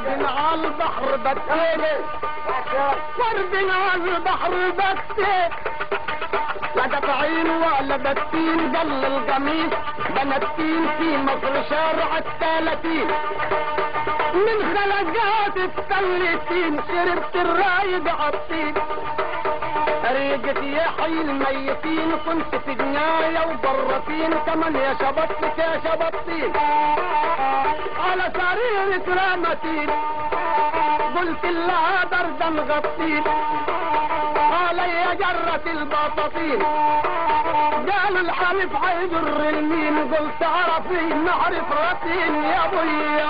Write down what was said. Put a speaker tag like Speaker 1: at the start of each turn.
Speaker 1: ورد على البحر بكيلي ورد على البحر بكيلي لا دفعين ولا بتين قل القميص. بنتين في مصر شارع الثلاثين. من خلقات الثلاثين شربت الرايق عالطين ريقة يا حي الميتين كنت في جناية وبرتين كمان يا شبطتك يا شبطتين. على سرير كرامتين قلت لها بردا مغطين علي جرة البطاطين قال الحلف حيضر المين قلت عرفي نعرف رتين يا أبوي يا بابا